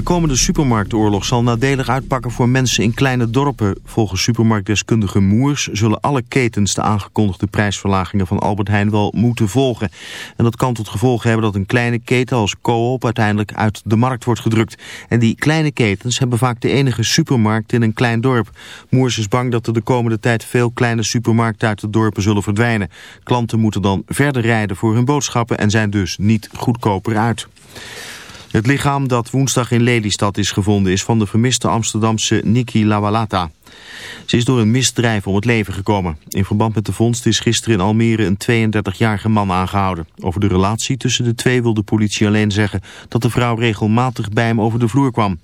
De komende supermarktoorlog zal nadelig uitpakken voor mensen in kleine dorpen. Volgens supermarktdeskundige Moers zullen alle ketens de aangekondigde prijsverlagingen van Albert Heijn wel moeten volgen. En dat kan tot gevolg hebben dat een kleine keten als Coop uiteindelijk uit de markt wordt gedrukt. En die kleine ketens hebben vaak de enige supermarkt in een klein dorp. Moers is bang dat er de komende tijd veel kleine supermarkten uit de dorpen zullen verdwijnen. Klanten moeten dan verder rijden voor hun boodschappen en zijn dus niet goedkoper uit. Het lichaam dat woensdag in Lelystad is gevonden is van de vermiste Amsterdamse Niki Lawalata. Ze is door een misdrijf om het leven gekomen. In verband met de vondst is gisteren in Almere een 32-jarige man aangehouden. Over de relatie tussen de twee wil de politie alleen zeggen dat de vrouw regelmatig bij hem over de vloer kwam.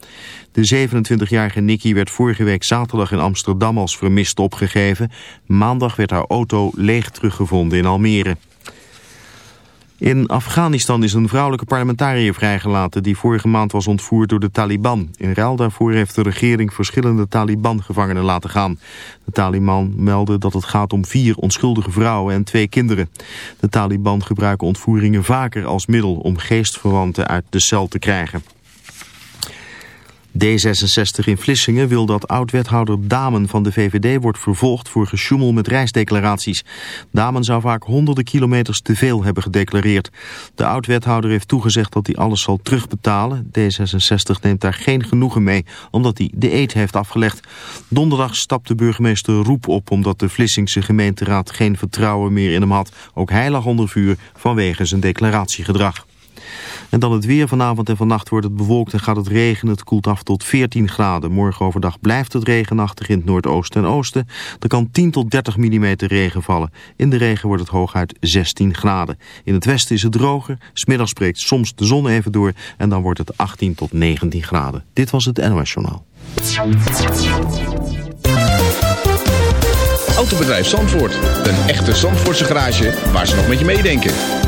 De 27-jarige Nikki werd vorige week zaterdag in Amsterdam als vermist opgegeven. Maandag werd haar auto leeg teruggevonden in Almere. In Afghanistan is een vrouwelijke parlementariër vrijgelaten die vorige maand was ontvoerd door de Taliban. In ruil daarvoor heeft de regering verschillende Taliban-gevangenen laten gaan. De Taliban meldde dat het gaat om vier onschuldige vrouwen en twee kinderen. De Taliban gebruiken ontvoeringen vaker als middel om geestverwanten uit de cel te krijgen. D66 in Vlissingen wil dat oud-wethouder Damen van de VVD wordt vervolgd voor gesjoemel met reisdeclaraties. Damen zou vaak honderden kilometers te veel hebben gedeclareerd. De oud-wethouder heeft toegezegd dat hij alles zal terugbetalen. D66 neemt daar geen genoegen mee, omdat hij de eet heeft afgelegd. Donderdag stapte burgemeester Roep op omdat de Vlissingse gemeenteraad geen vertrouwen meer in hem had. Ook hij lag onder vuur vanwege zijn declaratiegedrag. En dan het weer. Vanavond en vannacht wordt het bewolkt en gaat het regenen. Het koelt af tot 14 graden. Morgen overdag blijft het regenachtig in het noordoosten en oosten. Er kan 10 tot 30 mm regen vallen. In de regen wordt het hooguit 16 graden. In het westen is het droger. Smiddags spreekt soms de zon even door. En dan wordt het 18 tot 19 graden. Dit was het NOS Journaal. Autobedrijf Zandvoort. Een echte Zandvoortse garage waar ze nog met je meedenken.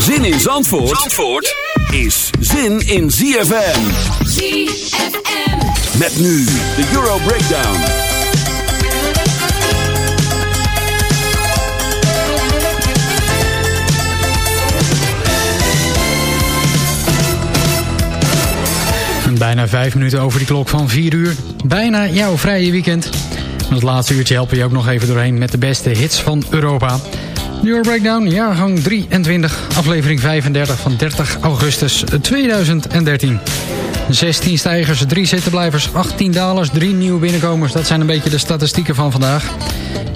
Zin in Zandvoort, Zandvoort is zin in ZFM. ZFM. Met nu de Euro Breakdown. Bijna vijf minuten over die klok van 4 uur. Bijna jouw vrije weekend. En het laatste uurtje helpen je ook nog even doorheen met de beste hits van Europa. De Euro Breakdown, jaargang 23, aflevering 35 van 30 augustus 2013. 16 stijgers, 3 zittenblijvers, 18 dalers, 3 nieuwe binnenkomers. Dat zijn een beetje de statistieken van vandaag.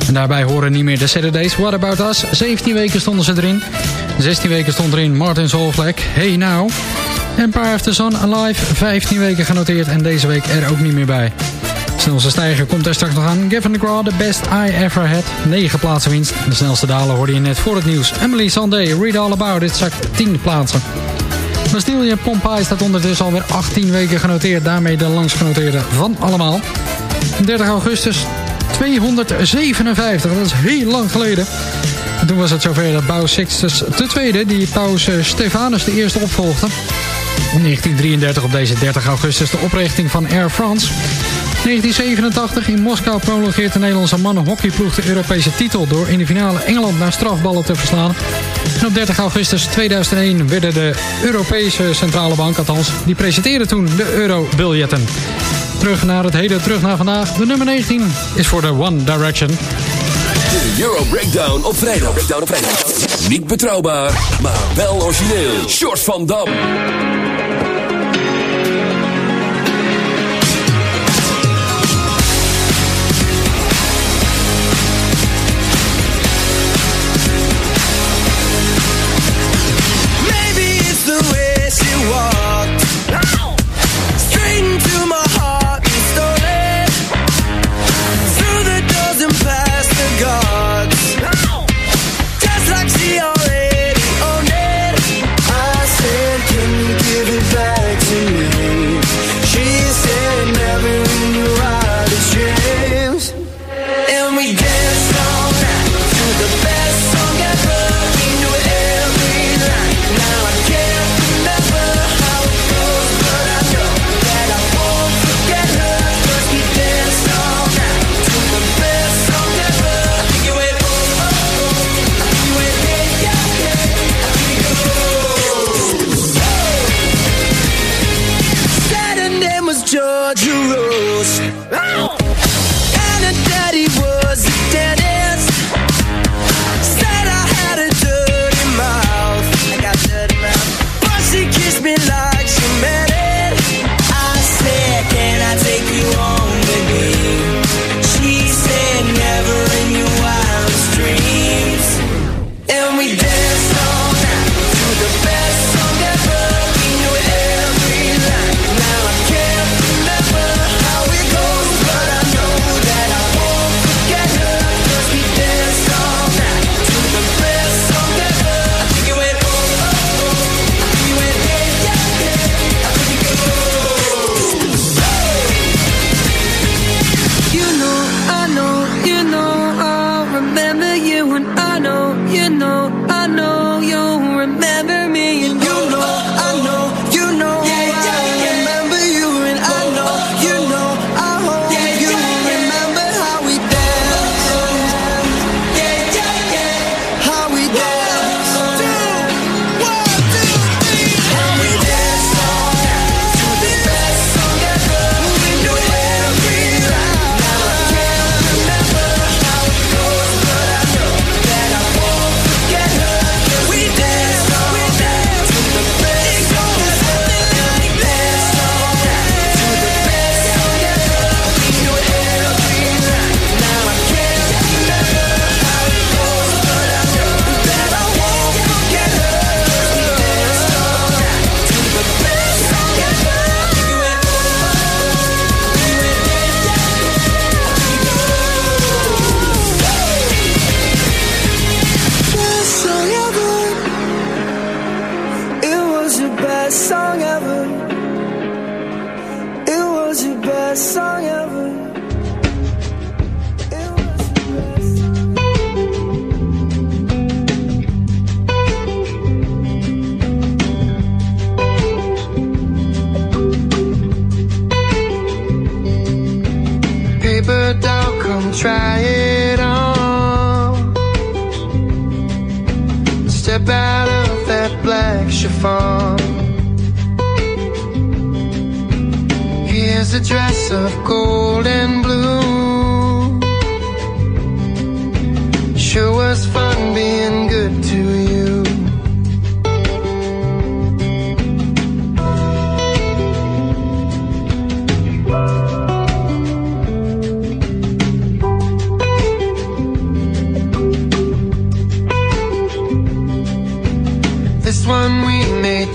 En daarbij horen niet meer de Saturdays. What About Us? 17 weken stonden ze erin. 16 weken stond erin Martin Solvlek. Hey Now. Empire of the Sun Alive. 15 weken genoteerd en deze week er ook niet meer bij. Snelste stijger komt er straks nog aan. Gavin DeGraw, the best I ever had. 9 plaatsen winst. De snelste daler hoorde je net voor het nieuws. Emily Sandé, Read All About It, zakt 10 plaatsen. Bastille Pompeii staat ondertussen alweer 18 weken genoteerd. Daarmee de langst genoteerde van allemaal. 30 augustus 257, dat is heel lang geleden. En toen was het zover dat Paus Sixtus II, die Paus Stefanus de eerste opvolgde. In 1933 op deze 30 augustus de oprichting van Air France. 1987 in Moskou prolongeert de Nederlandse mannenhockeyploeg de Europese titel... door in de finale Engeland naar strafballen te verslaan. En op 30 augustus 2001 werden de Europese Centrale Bank, althans... die presenteerde toen de eurobiljetten. Terug naar het heden, terug naar vandaag. De nummer 19 is voor de One Direction. De Euro Breakdown op vrijdag. Breakdown vrijdag. Niet betrouwbaar, maar wel origineel. Shorts van Dam. try it on. Step out of that black chiffon. Here's a dress of gold and blue.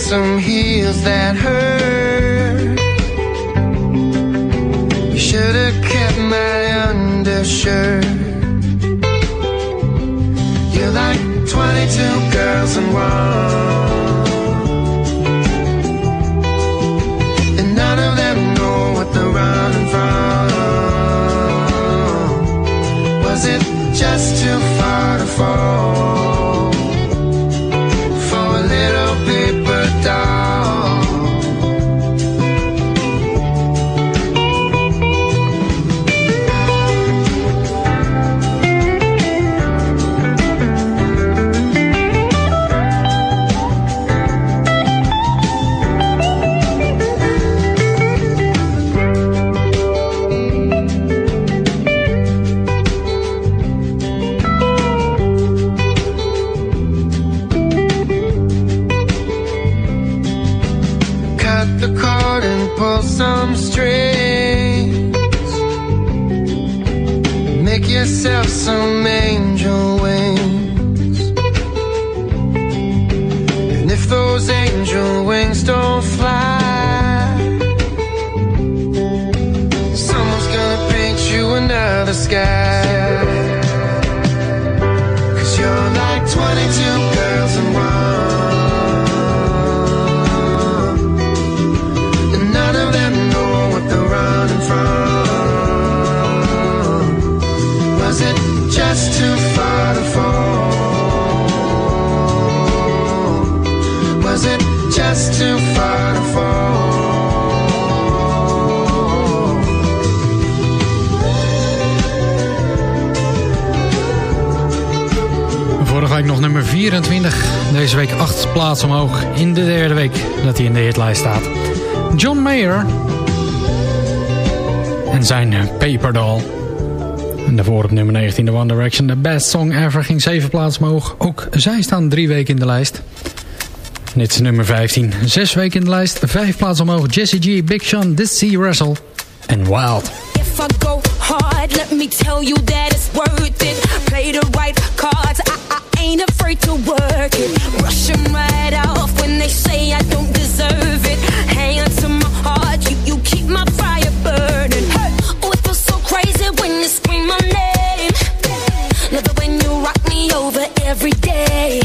Some heels that hurt. You should have kept my undershirt. You're like 22 girls in one. And none of them know what they're running from. Was it just too far to fall some nog nummer 24. Deze week 8 plaatsen omhoog in de derde week dat hij in de hitlijst staat. John Mayer. En zijn eh, Paper Doll. En daarvoor op nummer 19 de One Direction. The Best Song Ever ging 7 plaatsen omhoog. Ook zij staan 3 weken in de lijst. Dit is nummer 15. 6 weken in de lijst. 5 plaatsen omhoog. Jesse G, Big Sean, Sea Russell en Wild. If I go hard, let me tell you that it's worth it. Play the right cards, ain't afraid to work it. Rush 'em right off when they say I don't deserve it. Hand to my heart, you, you keep my fire burning. Hey, oh, it feels so crazy when you scream my name. Love it when you rock me over every day.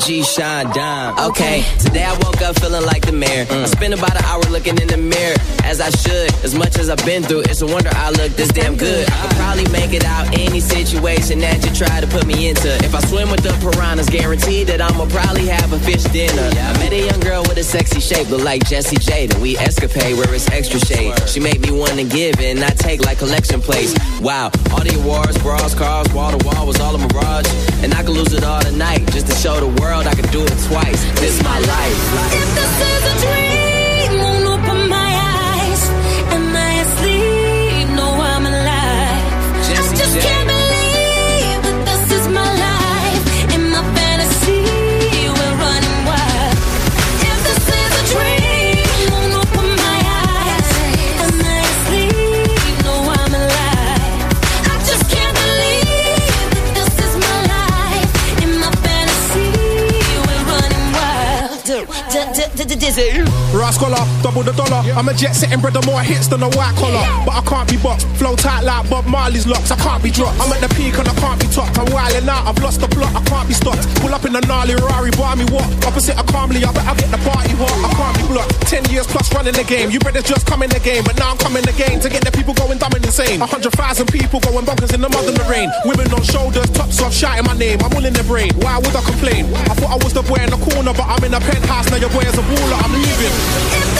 B.I.G. Sean Dime. Okay, today I woke up feeling like the mayor. I spent about an hour looking in the mirror, as I should. As much as I've been through, it's a wonder I look this damn good. I could probably make it out any situation that you try to put me into. If I swim with the piranhas, guaranteed that I'ma probably have a fish dinner. I met a young girl with a sexy shape, look like Jessie Jada. We escapade where it's extra shade. She made me wanna give and not take like collection plates. Wow, all the awards, bras, cars, wall to wall was all a mirage. And I could lose it all tonight just to show the world I could do it twice. This is my life. If this is a dream, say? Rascaller, double the dollar. I'm a jet setting brother, more hits than a white collar. But I can't be boxed. Flow tight like Bob Marley's locks. I can't be dropped. I'm at the peak and I can't be topped. I'm wilding out. I've lost the plot. I can't be stopped. Pull up in a gnarly Rari, buy me what? Opposite a calmly, I better get the party hot. I can't be blocked. Ten years plus running the game. You brothers just come in the game, but now I'm coming again to get the people going dumb and insane. A hundred thousand people going bonkers in the mud and the rain. Women on shoulders, tops off, shouting my name. I'm all in the brain. Why would I complain? I thought I was the boy in the corner, but I'm in a penthouse. Now your boy is a baller. I'm leaving.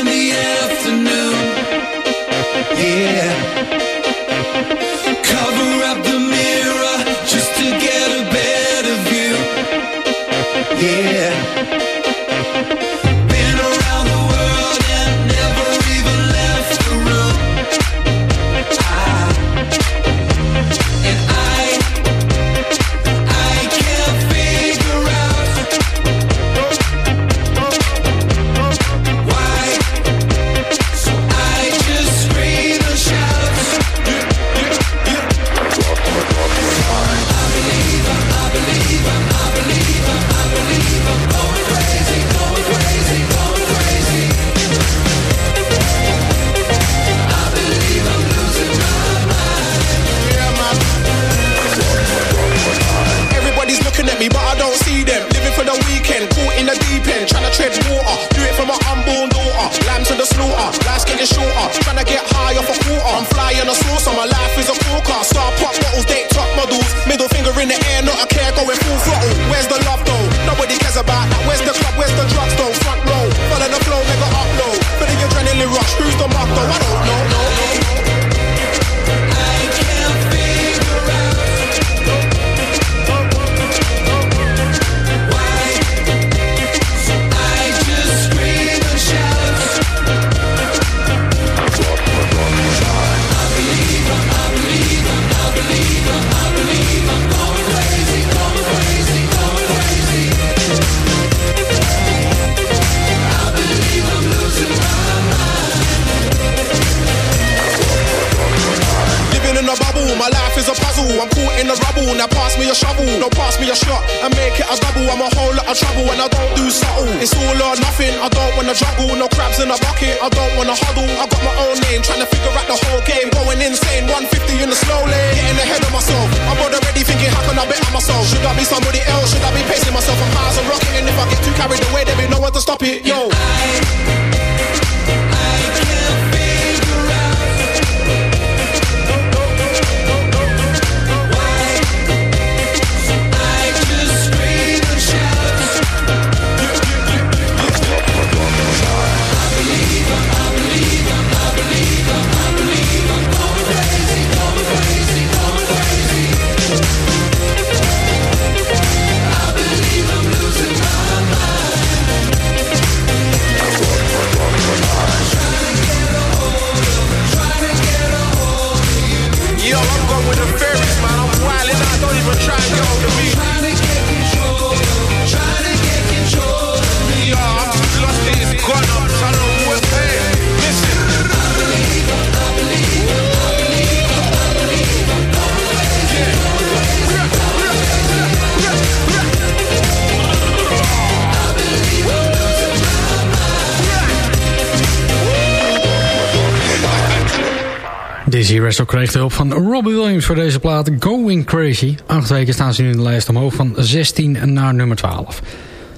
Dizzy Wrestle kreeg de hulp van Robbie Williams voor deze plaat Going Crazy. Acht weken staan ze nu in de lijst omhoog van 16 naar nummer 12.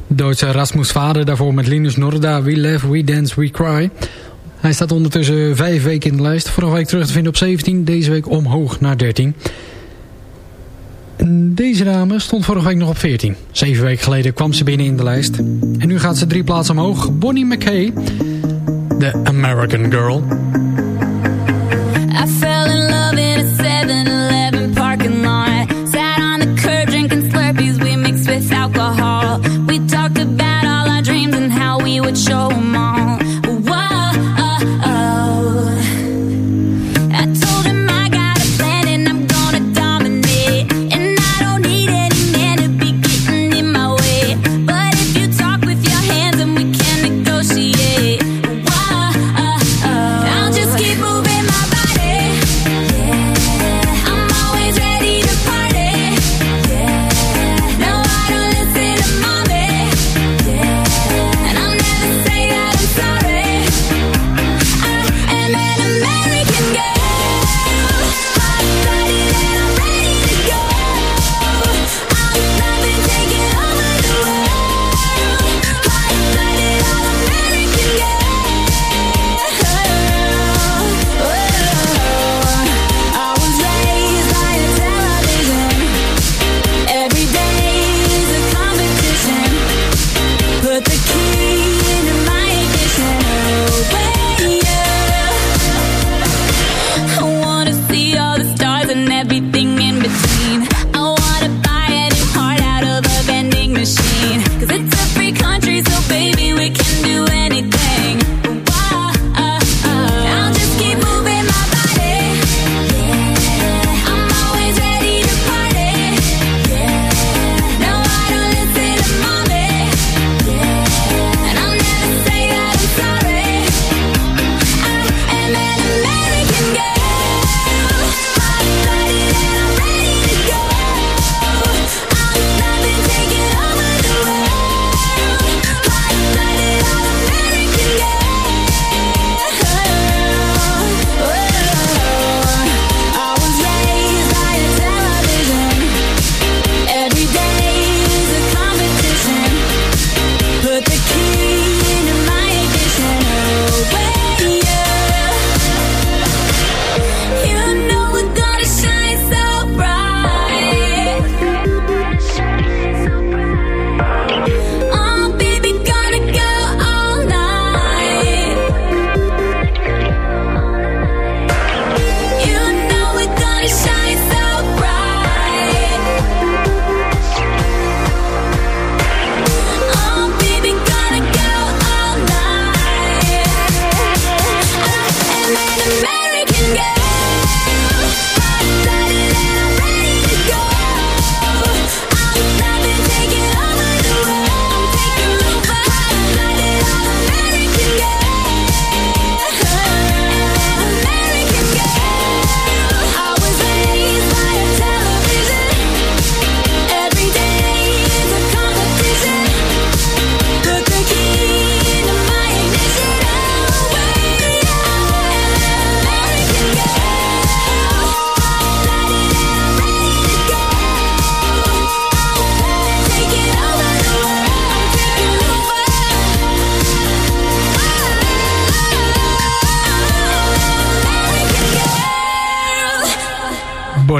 De Duitse Rasmus Vader daarvoor met Linus Norda, We Laugh, We Dance, We Cry. Hij staat ondertussen vijf weken in de lijst. Vorige week terug te vinden op 17, deze week omhoog naar 13. Deze dame stond vorige week nog op 14. Zeven weken geleden kwam ze binnen in de lijst. En nu gaat ze drie plaatsen omhoog. Bonnie McKay, de American Girl.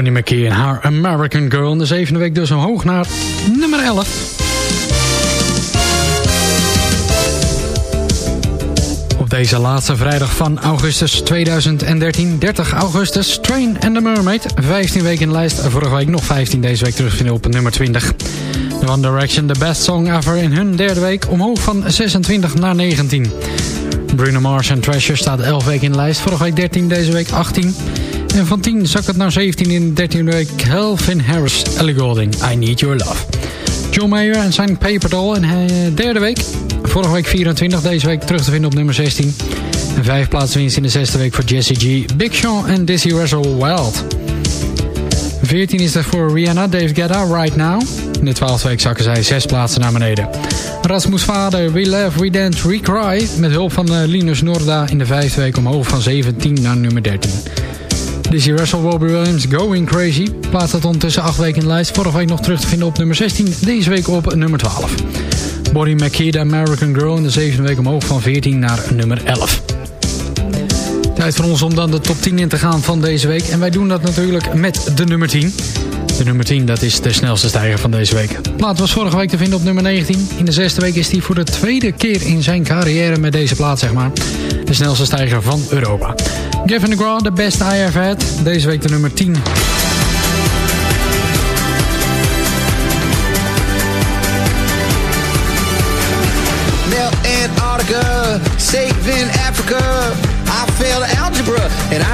Bonnie McKee en haar American Girl. In de zevende week dus omhoog naar nummer 11. Op deze laatste vrijdag van augustus 2013, 30 augustus, Train and the Mermaid. 15 weken in lijst, vorige week nog 15, deze week terugvinden op nummer 20. The One Direction, the best song ever in hun derde week, omhoog van 26 naar 19. Bruno Mars en Treasure staat 11 weken in lijst, vorige week 13, deze week 18. En van 10 zakt het naar 17 in de 13e week. Calvin Harris, Ellie Goulding, I Need Your Love. John Mayer en zijn Paper Doll in de derde week. Vorige week 24, deze week terug te vinden op nummer 16. En vijf plaatsen winst in de zesde week voor Jesse G, Big Sean en Dizzy Russell Wild. 14 is er voor Rihanna, Dave Guetta, Right Now. In de twaalfde week zakken zij zes plaatsen naar beneden. Rasmus Vader, We Laugh, We Dance, We Cry. Met hulp van eh, Linus Norda in de vijfde week omhoog van 17 naar nummer 13. Dizzy Russell, Robbie Williams, Going Crazy. Plaatst dat ondertussen acht weken in de lijst. Vorige week nog terug te vinden op nummer 16. Deze week op nummer 12. Bonnie McKee, American Girl. In de zevende week omhoog van 14 naar nummer 11. Tijd voor ons om dan de top 10 in te gaan van deze week. En wij doen dat natuurlijk met de nummer 10. De nummer 10, dat is de snelste stijger van deze week. De plaat was vorige week te vinden op nummer 19. In de zesde week is hij voor de tweede keer in zijn carrière met deze plaat, zeg maar. De snelste stijger van Europa. Gavin DeGraw, The Best I Ever Had. Deze week de nummer 10. Melt Antarctica, saving Africa.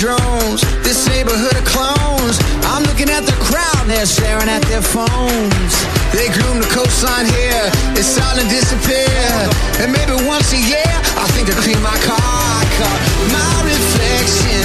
drones, this neighborhood of clones. I'm looking at the crowd, they're staring at their phones. They groom the coastline here, it's starting to disappear. And maybe once a year, I think I clean my car. My reflection,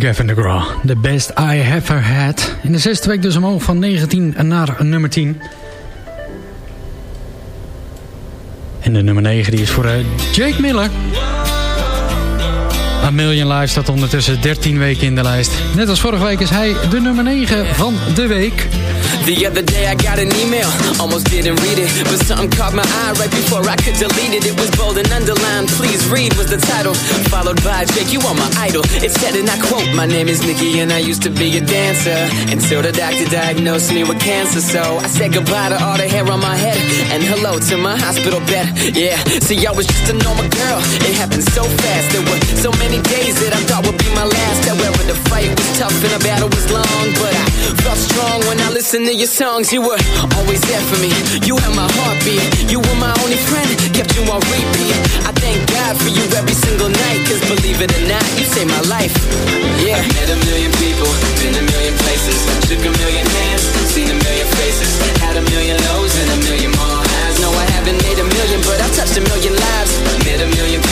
Gavin DeGraw, The Best I Ever Had. In de zesde week dus omhoog van 19 naar nummer 10. En de nummer 9 die is voor eh, Jake Miller. A Million Live staat ondertussen 13 weken in de lijst. Net als vorige week is hij de nummer 9 van de week. The other day I got an email, almost didn't read it, but something caught my eye right before I could delete it. It was bold and underlined, please read was the title, followed by Jake, you are my idol. It said, and I quote, my name is Nikki and I used to be a dancer, until the doctor diagnosed me with cancer. So I said goodbye to all the hair on my head, and hello to my hospital bed. Yeah, see I was just a normal girl, it happened so fast. There were so many days that I thought would be my last. However, the fight was tough and the battle was long, but I felt strong when I listened to your songs. You were always there for me. You held my heartbeat. You were my only friend, kept you on repeat. I thank God for you every single night, cause believe it or not, you saved my life. Yeah. I've met a million people, been a million places, shook a million hands, seen a million faces, had a million lows and a million more highs. No, I haven't made a million, but I've touched a million lives. Met a million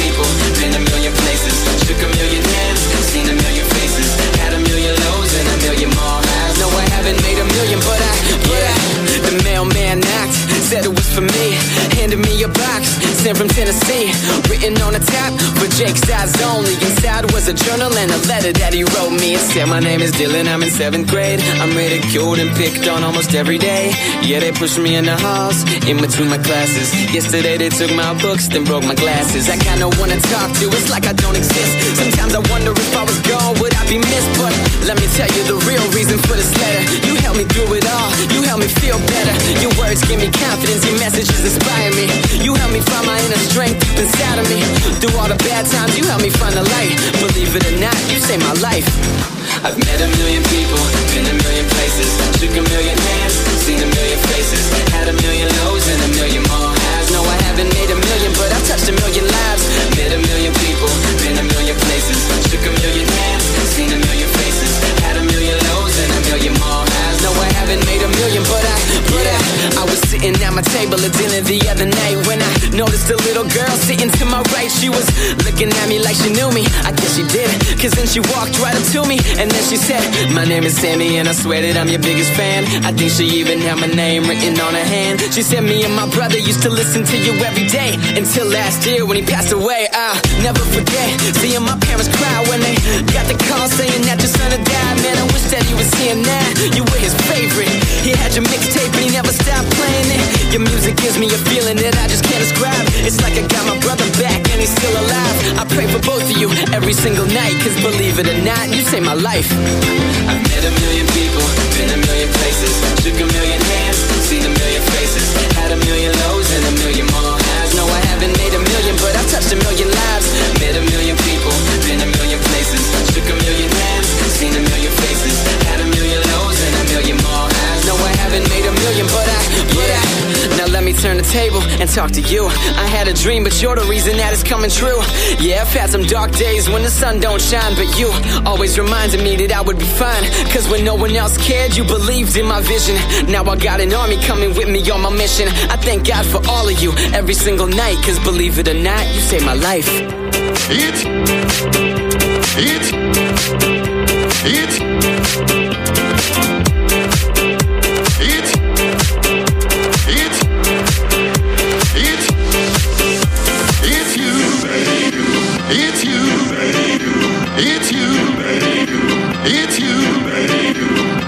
your back from Tennessee, written on the top for Jake's eyes only. Inside was a journal and a letter that he wrote me. It said, My name is Dylan, I'm in seventh grade. I'm ridiculed and picked on almost every day. Yeah, they pushed me in the halls, in between my classes. Yesterday they took my books, then broke my glasses. I no one to talk to, it's like I don't exist. Sometimes I wonder if I was gone, would I be missed? But let me tell you the real reason for this letter. You helped me through it all, you helped me feel better. Your words give me confidence, your messages inspire me. You helped me find my inner strength inside of me. Through all the bad times, you helped me find the light. Believe it or not, you saved my life. I've met a million people, been a million places, shook a million hands, seen a million faces, had a million lows and a million more she walked right up to me. And then she said, My name is Sammy, and I swear that I'm your biggest fan. I think she even had my name written on her hand. She said, Me and my brother used to listen to you every day until last year when he passed away. I'll never forget seeing my parents cry when they got the call saying that your son had died. Man, I wish that he was here now. You were his favorite. He had your mixtape, but he never stopped playing it. Your music gives me a feeling that I just can't describe. It's like I got my brother back and he's still alive. I pray for both of you every single night, cause believe it or not, you saved my life. I've met a million people, been a million places, shook a million hands, turn the table and talk to you. I had a dream, but you're the reason that it's coming true. Yeah, I've had some dark days when the sun don't shine, but you always reminded me that I would be fine. Cause when no one else cared, you believed in my vision. Now I got an army coming with me on my mission. I thank God for all of you every single night. Cause believe it or not, you saved my life. It, it, it.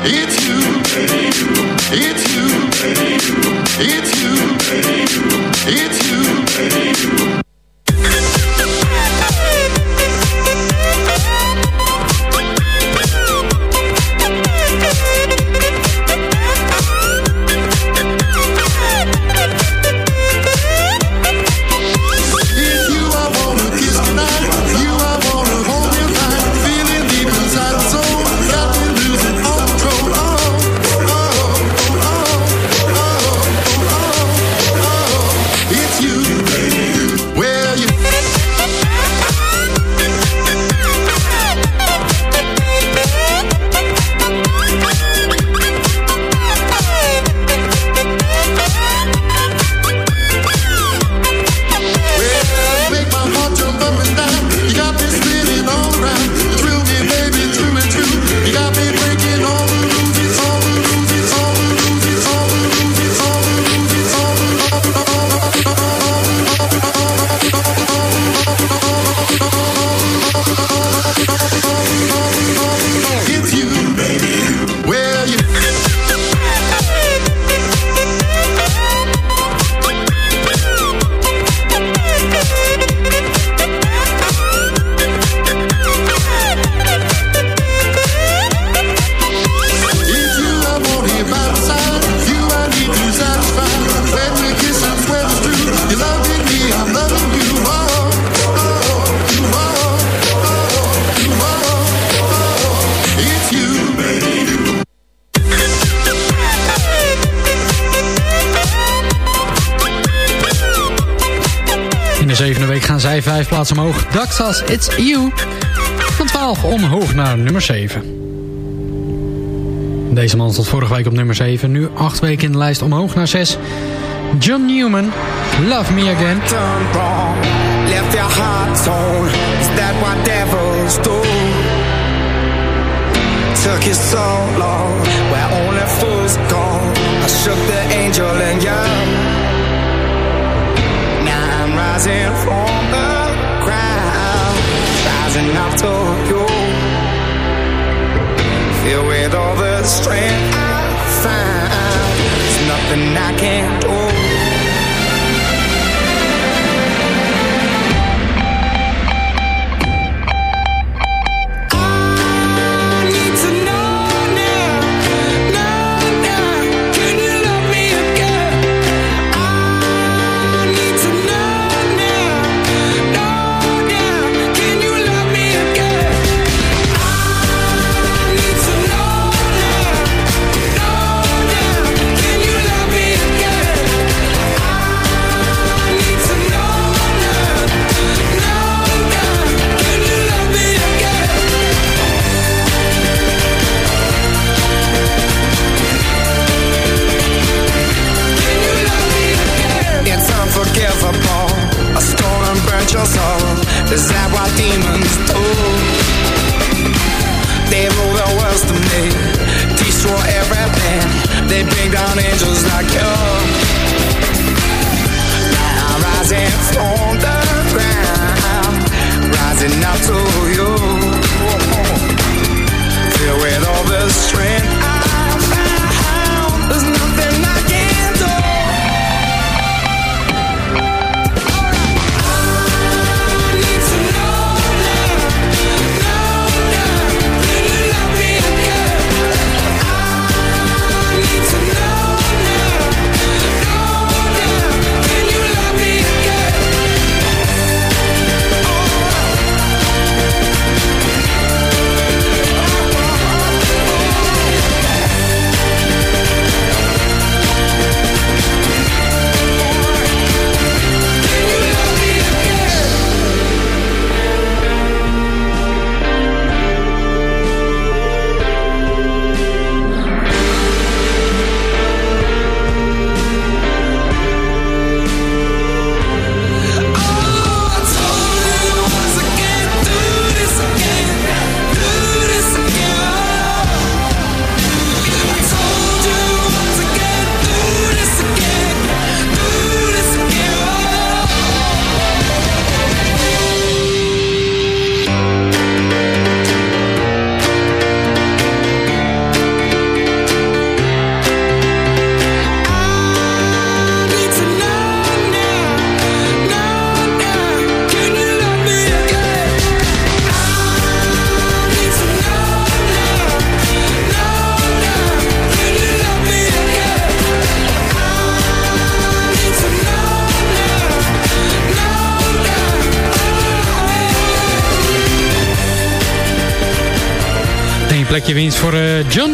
It's you, baby. it's you, baby. it's zevende week gaan zij vijf plaatsen omhoog. Daxas, It's You. Van 12 omhoog naar nummer 7. Deze man stond vorige week op nummer 7. Nu acht weken in de lijst omhoog naar 6. John Newman, Love Me Again. done wrong. Left your heart that what devils do? So long, where only fools go. I shook the angel and young. Rising from the ground, rising up to you. Filled with all the strength I find, there's nothing I can't do. demons. Told They rule the world to me. Destroy everything. They bring down angels like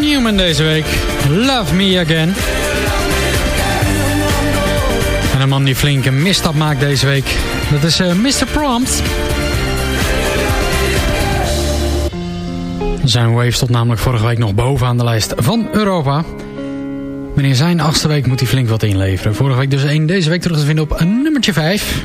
Newman deze week. Love Me Again. En een man die flink een misstap maakt deze week. Dat is eh, Mr. Prompt. Zijn wave stond namelijk vorige week nog bovenaan de lijst van Europa. Maar in zijn achtste week moet hij flink wat inleveren. Vorige week dus één, deze week terug te vinden op nummertje 5.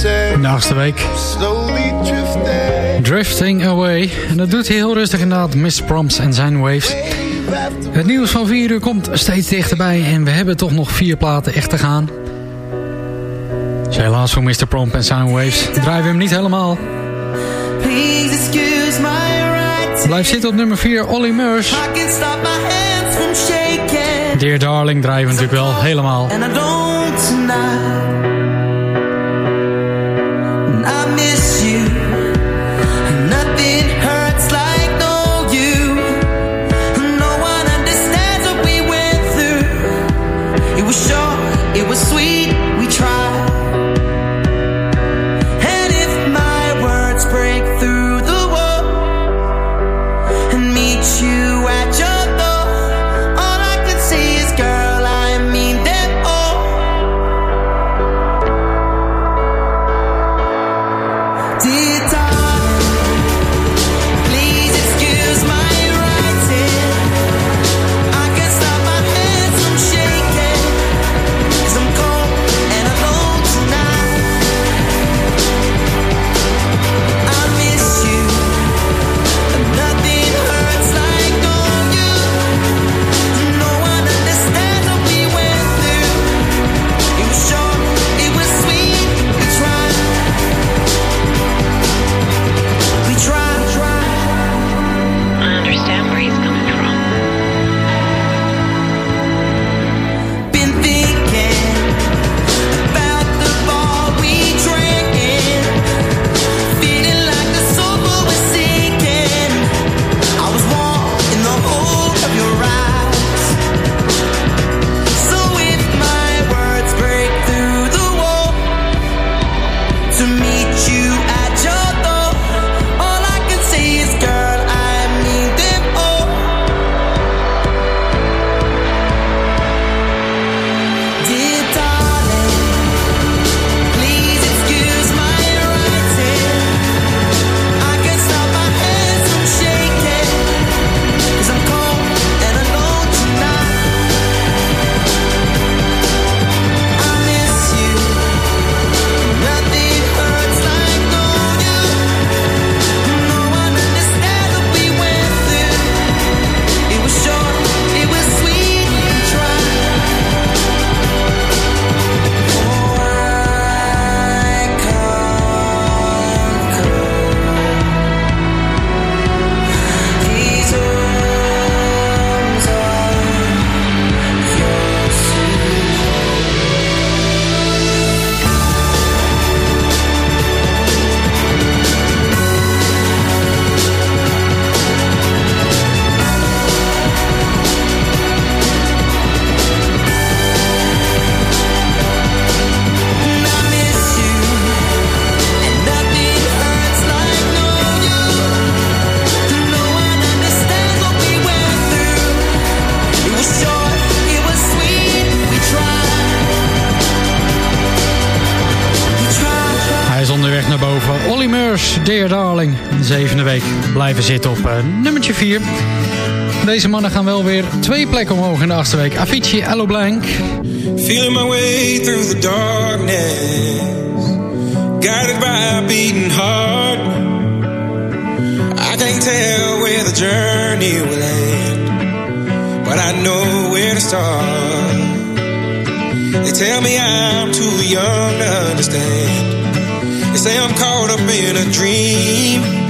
De achtste week. Slowly drifting. Drifting Away. En dat doet hij heel rustig inderdaad. Miss Prompts en zijn waves. Het nieuws van 4 uur komt steeds dichterbij. En we hebben toch nog vier platen echt te gaan. Dus helaas voor Mr. Prompt en zijn waves. Draaien we hem niet helemaal. Please excuse my right. Blijf zitten op nummer 4, Olly Murs. Dear Darling draaien we natuurlijk wel helemaal. Blijven zitten op uh, nummertje 4. Deze mannen gaan wel weer twee plekken omhoog in de achtste week. Avicii, Hello Blank. Feeling my way through the darkness Guided by a beating heart I can't tell where the journey will end But I know where to start They tell me I'm too young to understand They say I'm caught up in a dream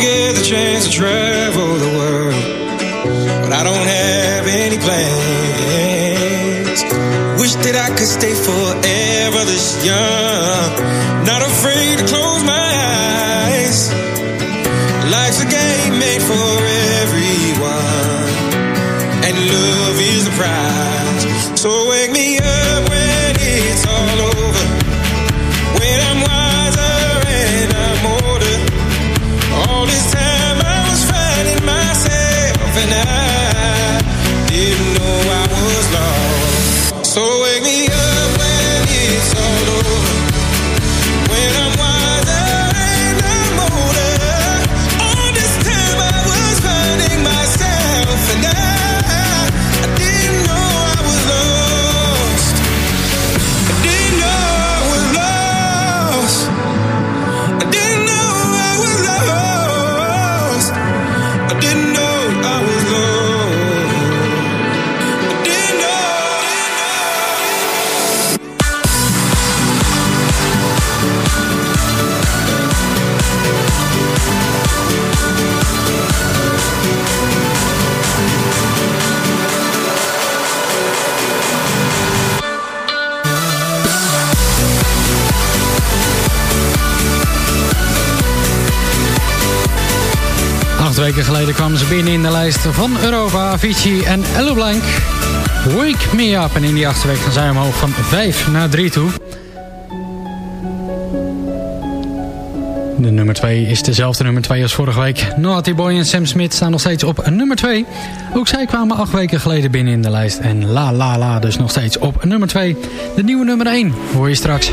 get the chance to travel the world, but I don't have any plans. Wish that I could stay forever this young, not afraid van Europa, Avicii en Hello Blank. Wake Me Up. En in die achtste week gaan zij omhoog van 5 naar 3 toe. De nummer 2 is dezelfde nummer 2 als vorige week. Naughty Boy en Sam Smith staan nog steeds op nummer 2. Ook zij kwamen acht weken geleden binnen in de lijst. En La La La dus nog steeds op nummer 2. De nieuwe nummer 1 hoor je straks.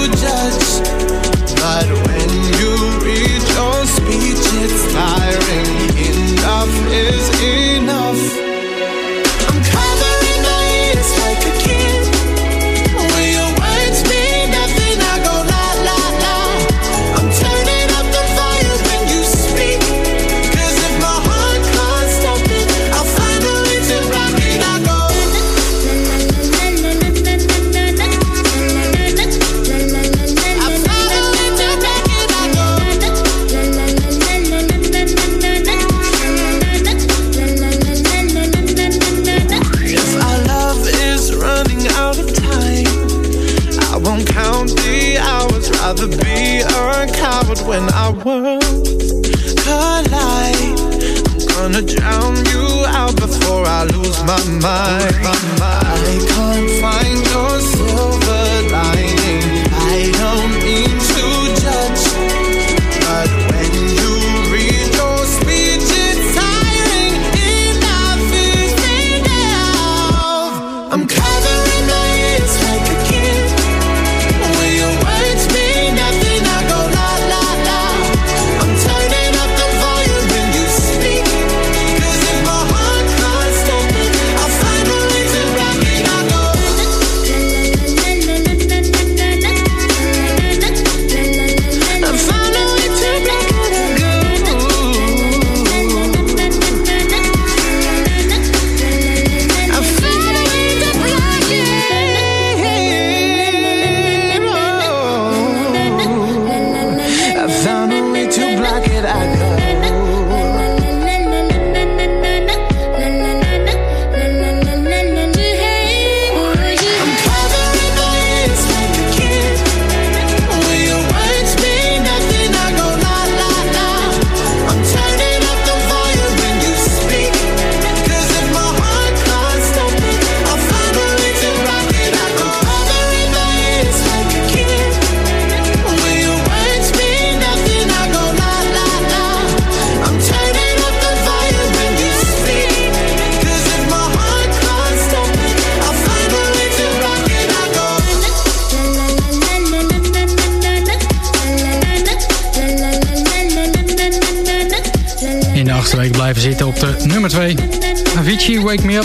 mind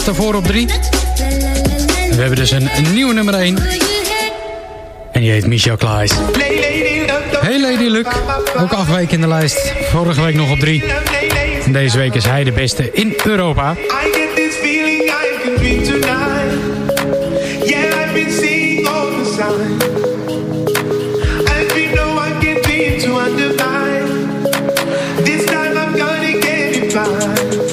daarvoor op 3. We hebben dus een nieuwe nummer 1. En die heet Michel Klaes. Hey Lady Luck, ook afweek in de lijst. Vorige week nog op 3. En deze week is hij de beste in Europa. This time I'm gonna get it